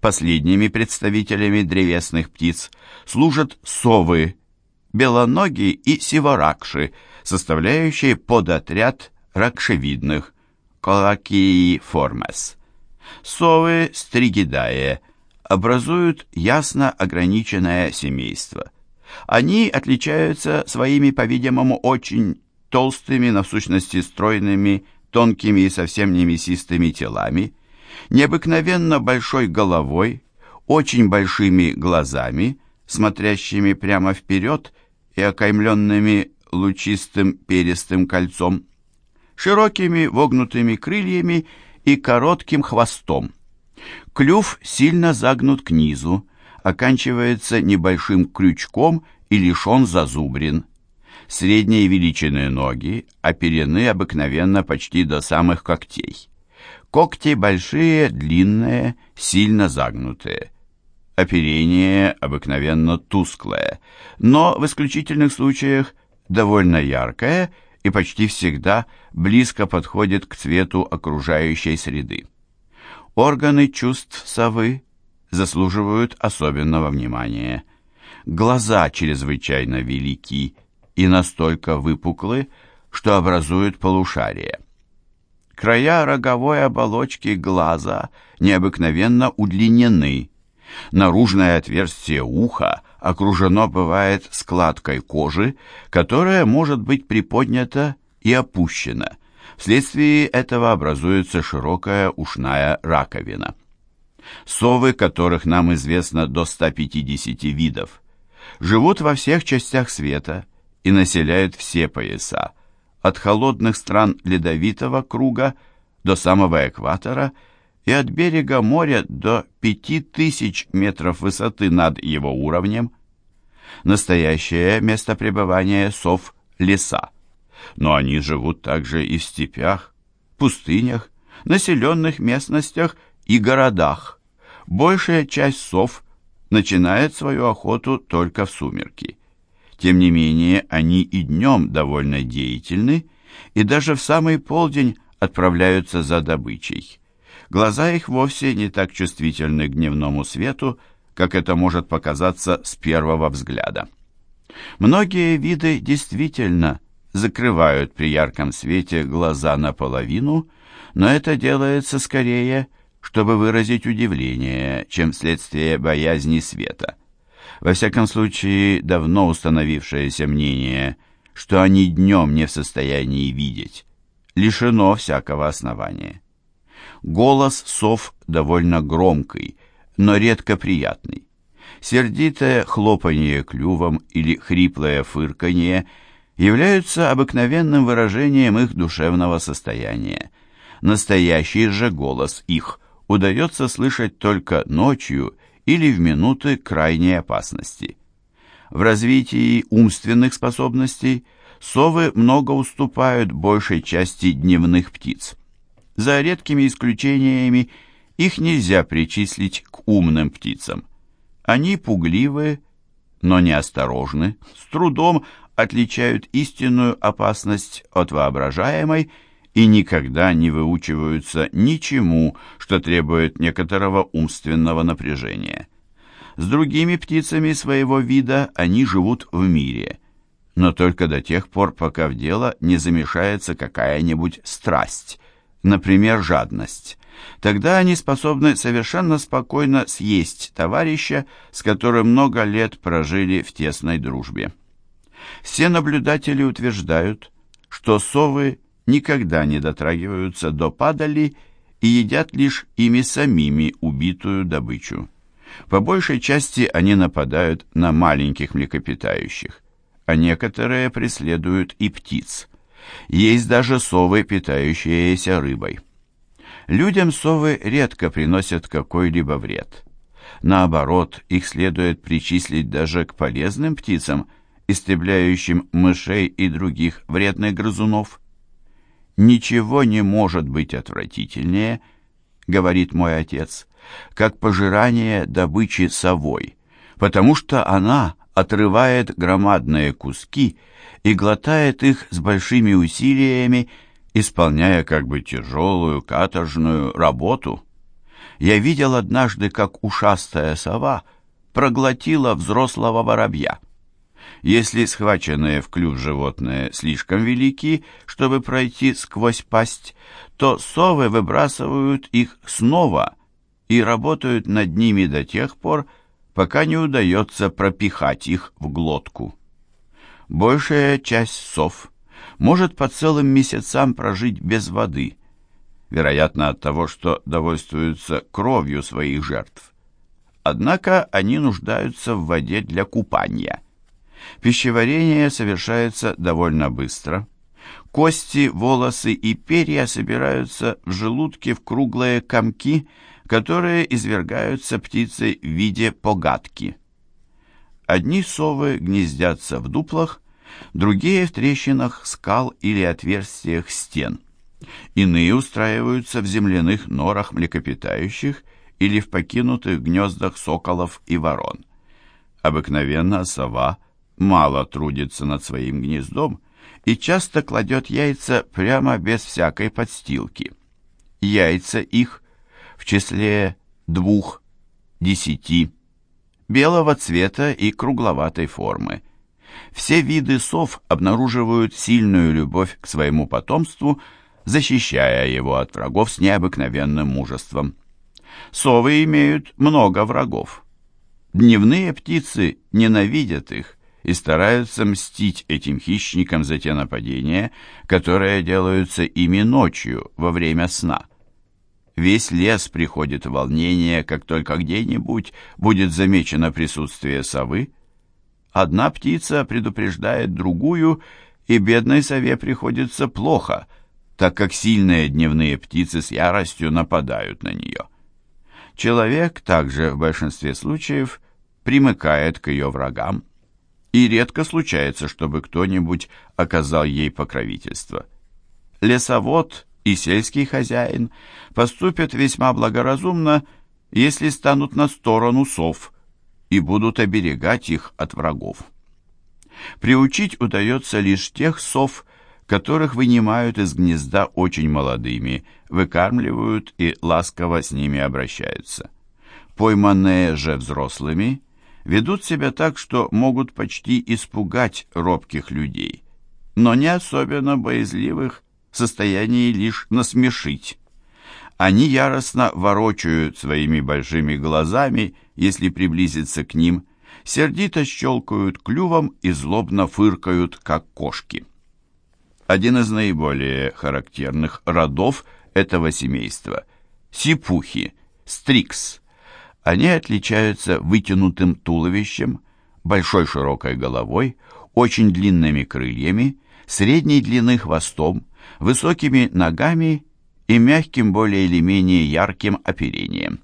Последними представителями древесных птиц служат совы, белоногие и сиворакши, составляющие подотряд ракшевидных колакииформес. Совы стригидае образуют ясно ограниченное семейство. Они отличаются своими, по-видимому, очень толстыми, в сущности стройными, тонкими и совсем не мясистыми телами, необыкновенно большой головой, очень большими глазами, смотрящими прямо вперед и окаймленными лучистым перистым кольцом, широкими вогнутыми крыльями и коротким хвостом. Клюв сильно загнут к низу, оканчивается небольшим крючком и лишен зазубрин. Средней величины ноги оперены обыкновенно почти до самых когтей. Когти большие, длинные, сильно загнутые. Оперение обыкновенно тусклое, но в исключительных случаях довольно яркое и почти всегда близко подходит к цвету окружающей среды. Органы чувств совы заслуживают особенного внимания. Глаза чрезвычайно велики и настолько выпуклы, что образуют полушарие. Края роговой оболочки глаза необыкновенно удлинены. Наружное отверстие уха окружено бывает складкой кожи, которая может быть приподнята и опущена. Вследствие этого образуется широкая ушная раковина. Совы, которых нам известно до 150 видов, живут во всех частях света и населяют все пояса, от холодных стран ледовитого круга до самого экватора и от берега моря до 5000 метров высоты над его уровнем. Настоящее место пребывания сов – леса, но они живут также и в степях, пустынях, населенных местностях и городах. Большая часть сов начинает свою охоту только в сумерки. Тем не менее, они и днем довольно деятельны, и даже в самый полдень отправляются за добычей. Глаза их вовсе не так чувствительны к дневному свету, как это может показаться с первого взгляда. Многие виды действительно закрывают при ярком свете глаза наполовину, но это делается скорее, чтобы выразить удивление, чем вследствие боязни света. Во всяком случае, давно установившееся мнение, что они днем не в состоянии видеть, лишено всякого основания. Голос сов довольно громкий, но редко приятный. Сердитое хлопанье клювом или хриплое фырканье являются обыкновенным выражением их душевного состояния. Настоящий же голос их удается слышать только ночью или в минуты крайней опасности. В развитии умственных способностей совы много уступают большей части дневных птиц. За редкими исключениями их нельзя причислить к умным птицам. Они пугливы, но неосторожны, с трудом отличают истинную опасность от воображаемой и никогда не выучиваются ничему, что требует некоторого умственного напряжения. С другими птицами своего вида они живут в мире, но только до тех пор, пока в дело не замешается какая-нибудь страсть, например, жадность. Тогда они способны совершенно спокойно съесть товарища, с которым много лет прожили в тесной дружбе. Все наблюдатели утверждают, что совы никогда не дотрагиваются до падали и едят лишь ими самими убитую добычу. По большей части они нападают на маленьких млекопитающих, а некоторые преследуют и птиц. Есть даже совы, питающиеся рыбой. Людям совы редко приносят какой-либо вред. Наоборот, их следует причислить даже к полезным птицам, истребляющим мышей и других вредных грызунов. «Ничего не может быть отвратительнее», — говорит мой отец, «как пожирание добычи совой, потому что она отрывает громадные куски и глотает их с большими усилиями, исполняя как бы тяжелую каторжную работу. Я видел однажды, как ушастая сова проглотила взрослого воробья. Если схваченные в клюв животные слишком велики, чтобы пройти сквозь пасть, то совы выбрасывают их снова и работают над ними до тех пор, пока не удается пропихать их в глотку. Большая часть сов может по целым месяцам прожить без воды, вероятно от того, что довольствуются кровью своих жертв. Однако они нуждаются в воде для купания. Пищеварение совершается довольно быстро. Кости, волосы и перья собираются в желудке в круглые комки, которые извергаются птицей в виде погадки. Одни совы гнездятся в дуплах, другие в трещинах скал или отверстиях стен. Иные устраиваются в земляных норах млекопитающих или в покинутых гнездах соколов и ворон. Обыкновенно сова мало трудится над своим гнездом и часто кладет яйца прямо без всякой подстилки. Яйца их в числе двух, десяти, белого цвета и кругловатой формы. Все виды сов обнаруживают сильную любовь к своему потомству, защищая его от врагов с необыкновенным мужеством. Совы имеют много врагов. Дневные птицы ненавидят их и стараются мстить этим хищникам за те нападения, которые делаются ими ночью во время сна. Весь лес приходит в волнение, как только где-нибудь будет замечено присутствие совы. Одна птица предупреждает другую, и бедной сове приходится плохо, так как сильные дневные птицы с яростью нападают на нее. Человек также в большинстве случаев примыкает к ее врагам, и редко случается, чтобы кто-нибудь оказал ей покровительство. Лесовод и сельский хозяин поступят весьма благоразумно, если станут на сторону сов и будут оберегать их от врагов. Приучить удается лишь тех сов, которых вынимают из гнезда очень молодыми, выкармливают и ласково с ними обращаются. Пойманные же взрослыми ведут себя так, что могут почти испугать робких людей, но не особенно боязливых в состоянии лишь насмешить. Они яростно ворочают своими большими глазами, если приблизиться к ним, сердито щелкают клювом и злобно фыркают, как кошки. Один из наиболее характерных родов этого семейства – сипухи, стрикс. Они отличаются вытянутым туловищем, большой широкой головой, очень длинными крыльями, средней длины хвостом, высокими ногами и мягким более или менее ярким оперением.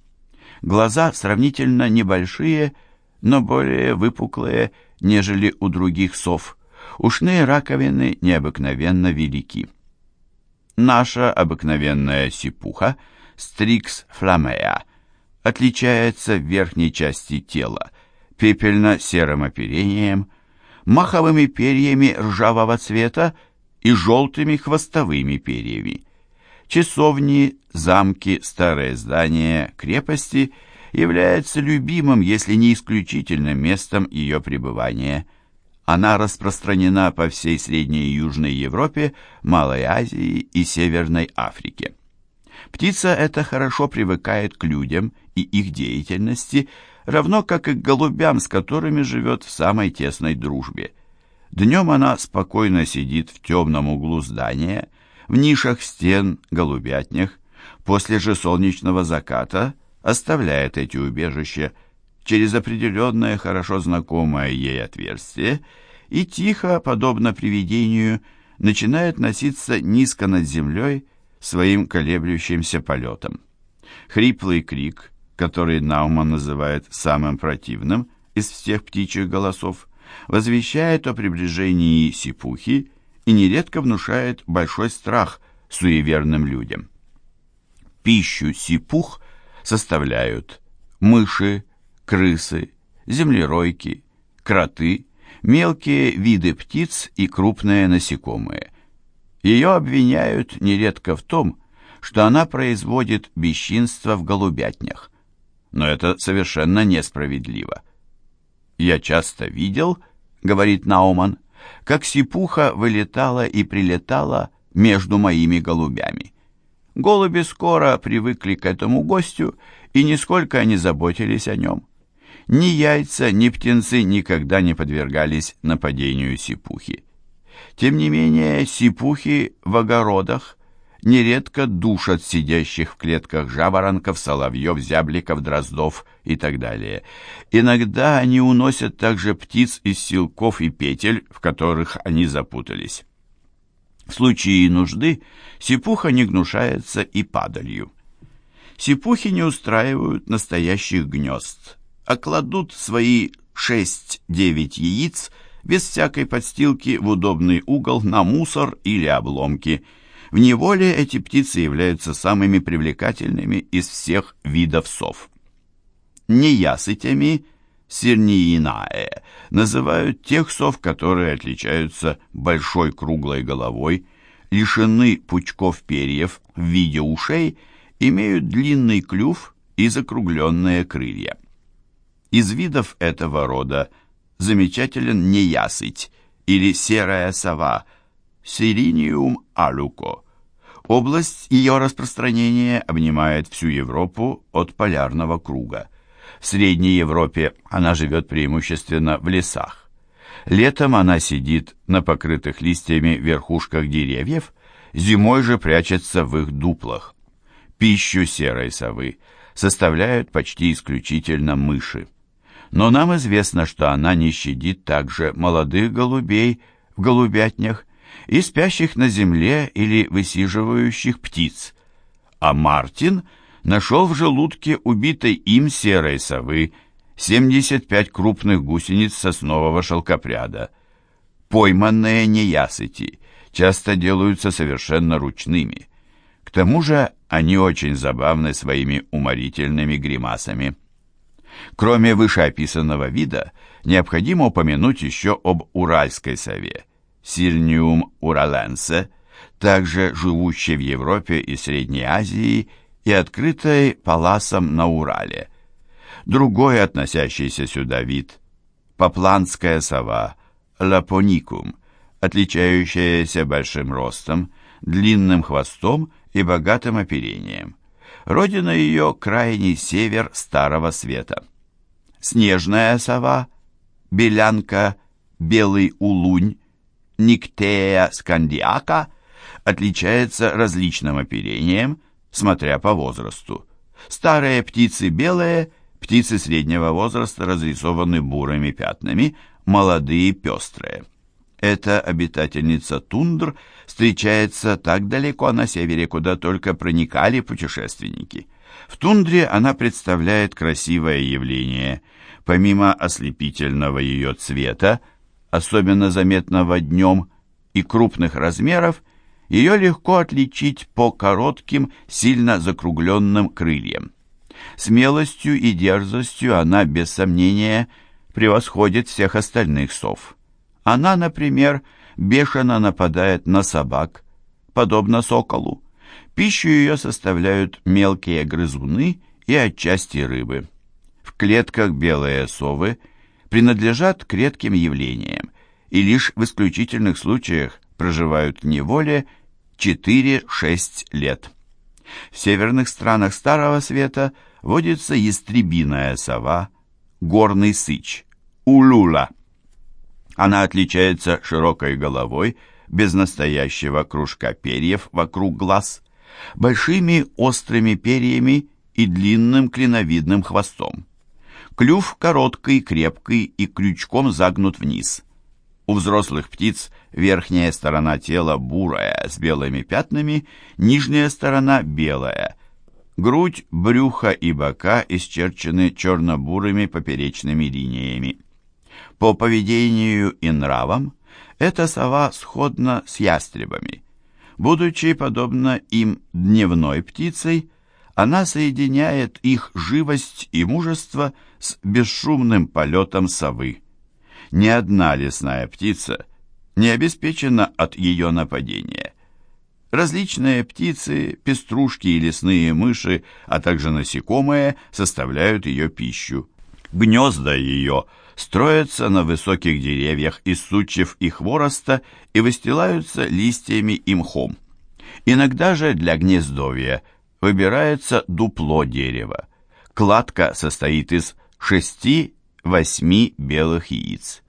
Глаза сравнительно небольшие, но более выпуклые, нежели у других сов. Ушные раковины необыкновенно велики. Наша обыкновенная сипуха, стрикс фламея, отличается в верхней части тела пепельно-серым оперением, маховыми перьями ржавого цвета и желтыми хвостовыми перьями. Часовни, замки, старые здания, крепости являются любимым, если не исключительным местом ее пребывания. Она распространена по всей Средней и Южной Европе, Малой Азии и Северной Африке. Птица эта хорошо привыкает к людям и их деятельности, равно как и к голубям, с которыми живет в самой тесной дружбе. Днем она спокойно сидит в темном углу здания, в нишах стен, голубятнях. После же солнечного заката оставляет эти убежища через определенное, хорошо знакомое ей отверстие и тихо, подобно привидению, начинает носиться низко над землей своим колеблющимся полетом. Хриплый крик, который Науман называет самым противным из всех птичьих голосов, возвещает о приближении сипухи и нередко внушает большой страх суеверным людям. Пищу сипух составляют мыши, крысы, землеройки, кроты, мелкие виды птиц и крупные насекомые. Ее обвиняют нередко в том, что она производит бесчинство в голубятнях. Но это совершенно несправедливо. «Я часто видел, — говорит Науман, — как сипуха вылетала и прилетала между моими голубями. Голуби скоро привыкли к этому гостю и нисколько не заботились о нем. Ни яйца, ни птенцы никогда не подвергались нападению сипухи. Тем не менее, сипухи в огородах нередко душат сидящих в клетках жаворонков, соловьев, зябликов, дроздов и так далее. Иногда они уносят также птиц из силков и петель, в которых они запутались. В случае нужды сипуха не гнушается и падалью. Сипухи не устраивают настоящих гнезд, а кладут свои 6-9 яиц без всякой подстилки в удобный угол на мусор или обломки. В неволе эти птицы являются самыми привлекательными из всех видов сов. Неясытями сирниинае называют тех сов, которые отличаются большой круглой головой, лишены пучков перьев в виде ушей, имеют длинный клюв и закругленные крылья. Из видов этого рода замечателен неясыть или серая сова Сириниум алуко. Область ее распространения обнимает всю Европу от полярного круга. В Средней Европе она живет преимущественно в лесах. Летом она сидит на покрытых листьями верхушках деревьев, зимой же прячется в их дуплах. Пищу серой совы составляют почти исключительно мыши но нам известно, что она не щадит также молодых голубей в голубятнях и спящих на земле или высиживающих птиц. А Мартин нашел в желудке убитой им серой совы 75 крупных гусениц соснового шелкопряда. Пойманные неясыти часто делаются совершенно ручными. К тому же они очень забавны своими уморительными гримасами. Кроме вышеописанного вида, необходимо упомянуть еще об уральской сове, Сирниум ураленсе, также живущей в Европе и Средней Азии и открытой паласом на Урале. Другой относящийся сюда вид – попланская сова, лапоникум, отличающаяся большим ростом, длинным хвостом и богатым оперением. Родина ее – крайний север Старого Света. Снежная сова, белянка, белый улунь, Никтея скандиака отличается различным оперением, смотря по возрасту. Старые птицы белые, птицы среднего возраста разрисованы бурыми пятнами, молодые пестрые. Эта обитательница тундр встречается так далеко на севере, куда только проникали путешественники. В тундре она представляет красивое явление. Помимо ослепительного ее цвета, особенно заметного днем, и крупных размеров, ее легко отличить по коротким, сильно закругленным крыльям. Смелостью и дерзостью она, без сомнения, превосходит всех остальных сов. Она, например, бешено нападает на собак, подобно соколу. Пищу ее составляют мелкие грызуны и отчасти рыбы. В клетках белые совы принадлежат к редким явлениям и лишь в исключительных случаях проживают в неволе 4-6 лет. В северных странах Старого Света водится ястребиная сова, горный сыч, улула – она отличается широкой головой, без настоящего кружка перьев вокруг глаз, большими острыми перьями и длинным клиновидным хвостом. Клюв короткий, крепкий и крючком загнут вниз. У взрослых птиц верхняя сторона тела бурая с белыми пятнами, нижняя сторона белая. Грудь, брюхо и бока исчерчены черно-бурыми поперечными линиями. По поведению и нравам эта сова сходна с ястребами. Будучи, подобно им, дневной птицей, она соединяет их живость и мужество с бесшумным полетом совы. Ни одна лесная птица не обеспечена от ее нападения. Различные птицы, пеструшки и лесные мыши, а также насекомые составляют ее пищу. Гнезда ее строятся на высоких деревьях из сучьев и хвороста и выстилаются листьями и мхом. Иногда же для гнездовья выбирается дупло дерева. Кладка состоит из шести-восьми белых яиц.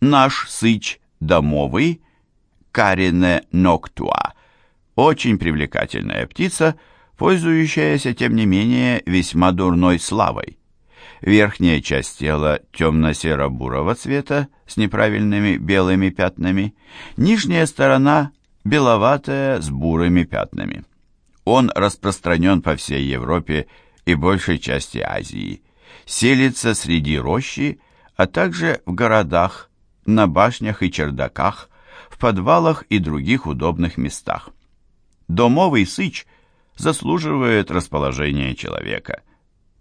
Наш сыч домовый, карине ноктуа, очень привлекательная птица, пользующаяся, тем не менее, весьма дурной славой. Верхняя часть тела темно-серо-бурого цвета с неправильными белыми пятнами, нижняя сторона беловатая с бурыми пятнами. Он распространен по всей Европе и большей части Азии. Селится среди рощи, а также в городах, на башнях и чердаках, в подвалах и других удобных местах. Домовый сыч заслуживает расположения человека.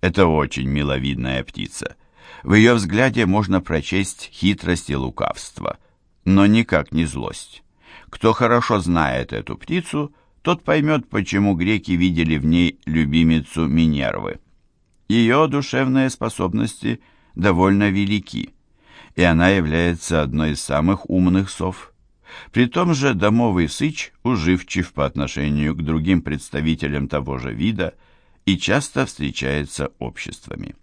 Это очень миловидная птица. В ее взгляде можно прочесть хитрость и лукавство, но никак не злость. Кто хорошо знает эту птицу, тот поймет, почему греки видели в ней любимицу Минервы. Ее душевные способности довольно велики, и она является одной из самых умных сов. При том же домовый сыч уживчив по отношению к другим представителям того же вида и часто встречается обществами.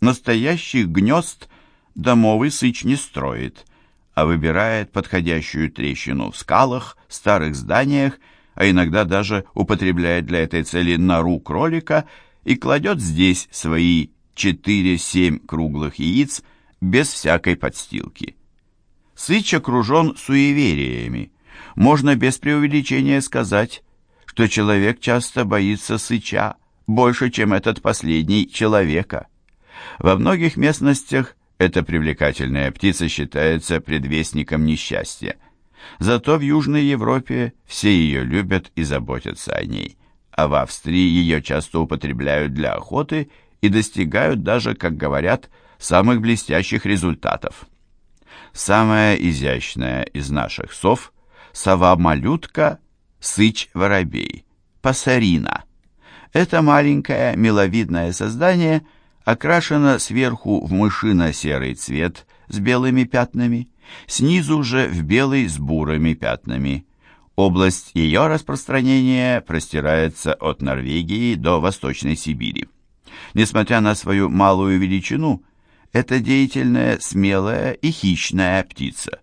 Настоящих гнезд домовый сыч не строит, а выбирает подходящую трещину в скалах, старых зданиях, а иногда даже употребляет для этой цели нору кролика и кладет здесь свои 4-7 круглых яиц без всякой подстилки. Сыч окружен суевериями. Можно без преувеличения сказать, что человек часто боится сыча больше, чем этот последний человека. Во многих местностях эта привлекательная птица считается предвестником несчастья. Зато в Южной Европе все ее любят и заботятся о ней, а в Австрии ее часто употребляют для охоты и достигают даже, как говорят, самых блестящих результатов. Самая изящная из наших сов – сова-малютка, сыч-воробей, пасарина. Это маленькое миловидное создание окрашено сверху в мышино-серый цвет с белыми пятнами, снизу же в белый с бурыми пятнами. Область ее распространения простирается от Норвегии до Восточной Сибири. Несмотря на свою малую величину, это деятельная, смелая и хищная птица.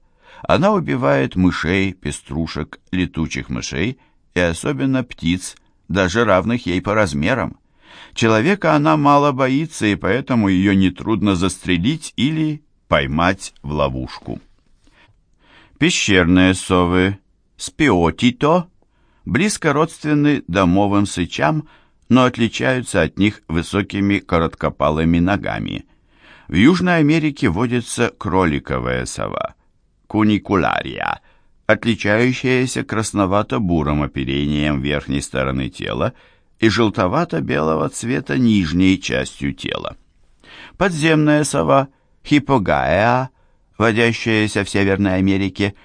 Она убивает мышей, пеструшек, летучих мышей и особенно птиц, даже равных ей по размерам. Человека она мало боится, и поэтому ее нетрудно застрелить или поймать в ловушку. Пещерные совы спиотито близко родственны домовым сычам, но отличаются от них высокими короткопалыми ногами – в Южной Америке водится кроликовая сова, куникулария, отличающаяся красновато-бурым оперением верхней стороны тела и желтовато-белого цвета нижней частью тела. Подземная сова, хипогаэа, водящаяся в Северной Америке,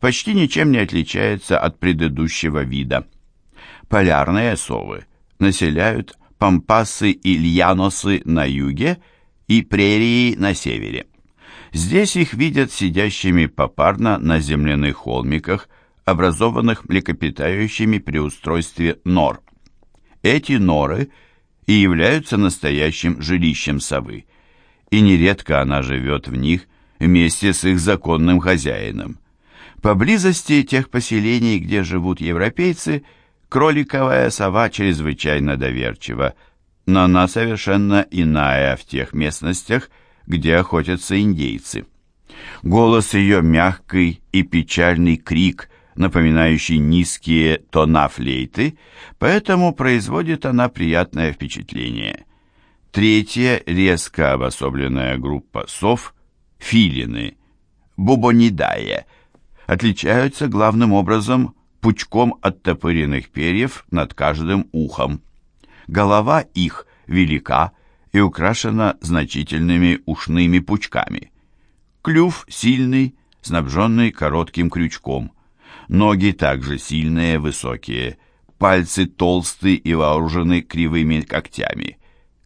почти ничем не отличается от предыдущего вида. Полярные совы населяют пампасы и льяносы на юге и прерии на севере. Здесь их видят сидящими попарно на земляных холмиках, образованных млекопитающими при устройстве нор. Эти норы и являются настоящим жилищем совы, и нередко она живет в них вместе с их законным хозяином. Поблизости тех поселений, где живут европейцы, кроликовая сова чрезвычайно доверчива – но она совершенно иная в тех местностях, где охотятся индейцы. Голос ее мягкий и печальный крик, напоминающий низкие тона флейты, поэтому производит она приятное впечатление. Третья резко обособленная группа сов – филины, бубонидае, отличаются главным образом пучком оттопыренных перьев над каждым ухом. Голова их велика и украшена значительными ушными пучками. Клюв сильный, снабженный коротким крючком. Ноги также сильные, высокие, пальцы толстые и вооружены кривыми когтями.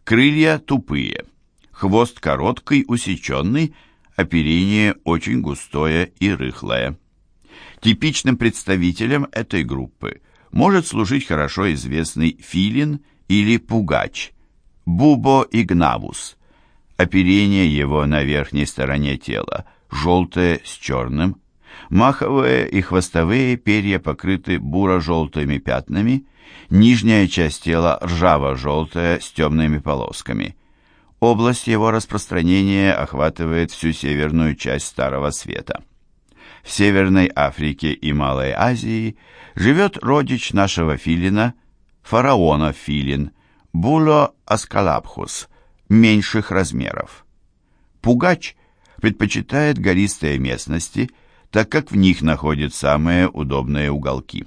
Крылья тупые, хвост короткий, усеченный, оперение очень густое и рыхлое. Типичным представителем этой группы может служить хорошо известный филин или пугач, бубо игнавус. Оперение его на верхней стороне тела желтое с черным, маховые и хвостовые перья покрыты буро-желтыми пятнами, нижняя часть тела ржаво-желтая с темными полосками. Область его распространения охватывает всю северную часть Старого Света. В Северной Африке и Малой Азии живет родич нашего филина, фараона филин, було аскалапхус, меньших размеров. Пугач предпочитает гористые местности, так как в них находит самые удобные уголки.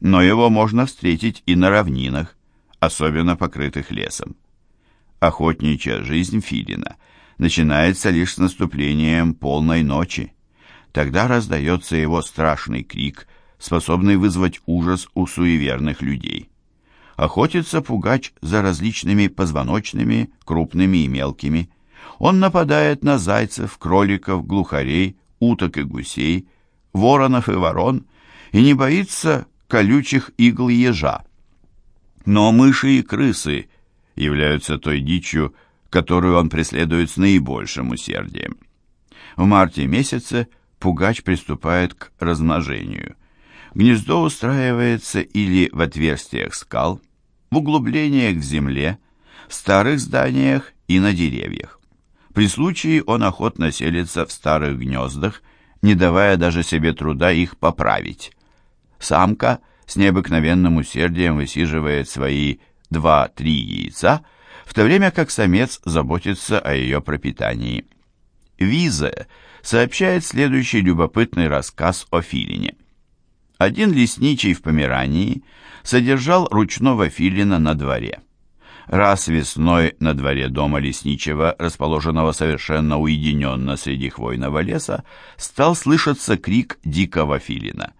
Но его можно встретить и на равнинах, особенно покрытых лесом. Охотничья жизнь филина начинается лишь с наступлением полной ночи. Тогда раздается его страшный крик, способный вызвать ужас у суеверных людей. Охотится пугач за различными позвоночными, крупными и мелкими. Он нападает на зайцев, кроликов, глухарей, уток и гусей, воронов и ворон и не боится колючих игл ежа. Но мыши и крысы являются той дичью, которую он преследует с наибольшим усердием. В марте месяце пугач приступает к размножению. Гнездо устраивается или в отверстиях скал, в углублениях в земле, в старых зданиях и на деревьях. При случае он охотно селится в старых гнездах, не давая даже себе труда их поправить. Самка с необыкновенным усердием высиживает свои два-три яйца, в то время как самец заботится о ее пропитании. Виза сообщает следующий любопытный рассказ о филине. Один лесничий в Померании содержал ручного филина на дворе. Раз весной на дворе дома лесничего, расположенного совершенно уединенно среди хвойного леса, стал слышаться крик дикого филина.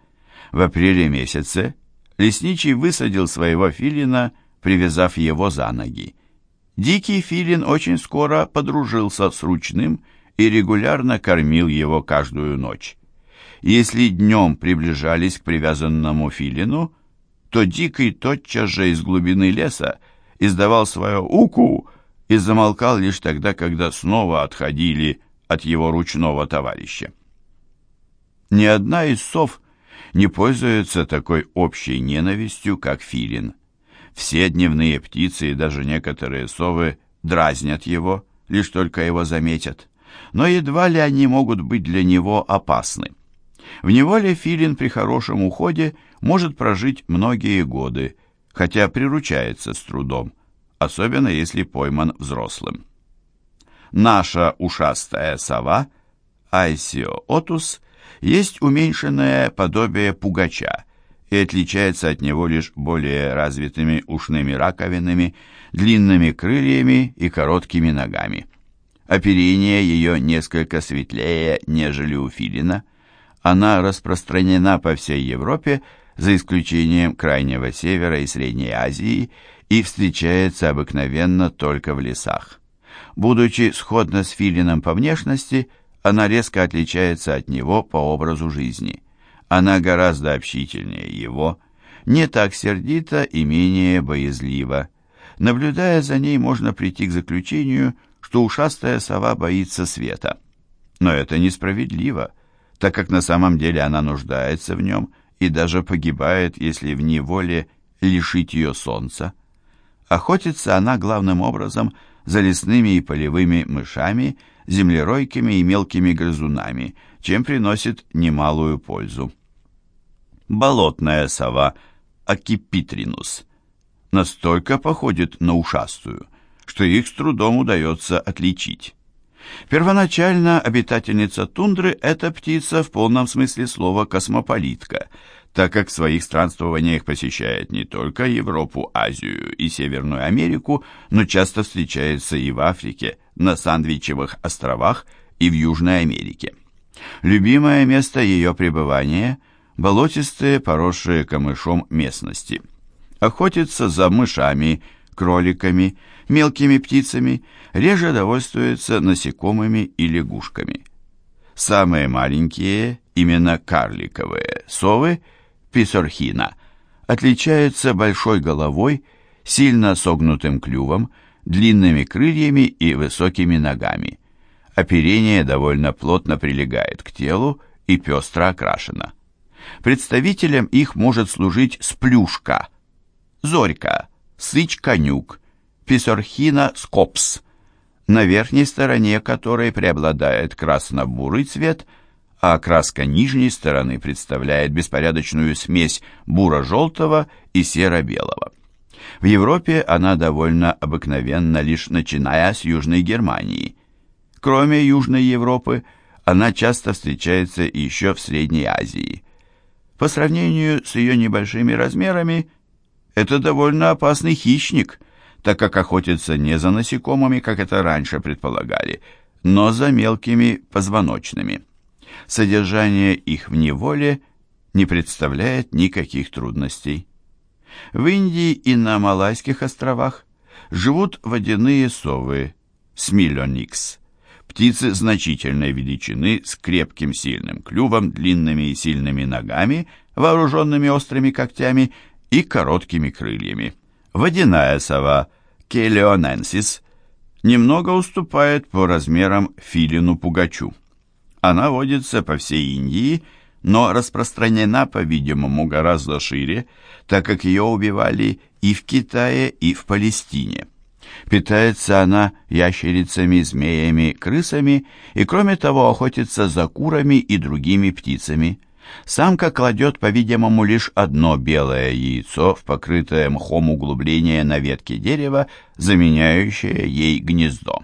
В апреле месяце лесничий высадил своего филина, привязав его за ноги. Дикий филин очень скоро подружился с ручным и регулярно кормил его каждую ночь. Если днем приближались к привязанному филину, то Дикий тотчас же из глубины леса издавал свое «уку» и замолкал лишь тогда, когда снова отходили от его ручного товарища. Ни одна из сов не пользуется такой общей ненавистью, как филин. Все дневные птицы и даже некоторые совы дразнят его, лишь только его заметят. Но едва ли они могут быть для него опасны. В неволе филин при хорошем уходе может прожить многие годы, хотя приручается с трудом, особенно если пойман взрослым. Наша ушастая сова, Айсио отус, есть уменьшенное подобие пугача и отличается от него лишь более развитыми ушными раковинами, длинными крыльями и короткими ногами. Оперение ее несколько светлее, нежели у филина. Она распространена по всей Европе, за исключением Крайнего Севера и Средней Азии, и встречается обыкновенно только в лесах. Будучи сходна с филином по внешности, она резко отличается от него по образу жизни. Она гораздо общительнее его, не так сердита и менее боязлива. Наблюдая за ней, можно прийти к заключению, что ушастая сова боится света. Но это несправедливо, так как на самом деле она нуждается в нем и даже погибает, если в неволе лишить ее солнца. Охотится она главным образом за лесными и полевыми мышами, землеройками и мелкими грызунами, чем приносит немалую пользу. Болотная сова Акипитринус настолько походит на ушастую, что их с трудом удается отличить. Первоначально обитательница тундры – это птица в полном смысле слова космополитка, так как в своих странствованиях посещает не только Европу, Азию и Северную Америку, но часто встречается и в Африке, на Сандвичевых островах и в Южной Америке. Любимое место ее пребывания – болотистые, поросшие камышом местности. Охотится за мышами, кроликами, мелкими птицами, реже довольствуется насекомыми и лягушками. Самые маленькие, именно карликовые, совы, писорхина, отличаются большой головой, сильно согнутым клювом, длинными крыльями и высокими ногами. Оперение довольно плотно прилегает к телу и пестро окрашено. Представителем их может служить сплюшка, зорька, сыч-конюк, писорхина скопс, на верхней стороне которой преобладает красно-бурый цвет, а краска нижней стороны представляет беспорядочную смесь буро-желтого и серо-белого. В Европе она довольно обыкновенна лишь начиная с Южной Германии. Кроме Южной Европы, она часто встречается еще в Средней Азии. По сравнению с ее небольшими размерами, это довольно опасный хищник, так как охотится не за насекомыми, как это раньше предполагали, но за мелкими позвоночными. Содержание их в неволе не представляет никаких трудностей. В Индии и на Малайских островах живут водяные совы, смилоникс, птицы значительной величины с крепким сильным клювом, длинными и сильными ногами, вооруженными острыми когтями и короткими крыльями. Водяная сова Келеоненсис немного уступает по размерам филину-пугачу. Она водится по всей Индии но распространена, по-видимому, гораздо шире, так как ее убивали и в Китае, и в Палестине. Питается она ящерицами, змеями, крысами и, кроме того, охотится за курами и другими птицами. Самка кладет, по-видимому, лишь одно белое яйцо в покрытое мхом углубление на ветке дерева, заменяющее ей гнездо.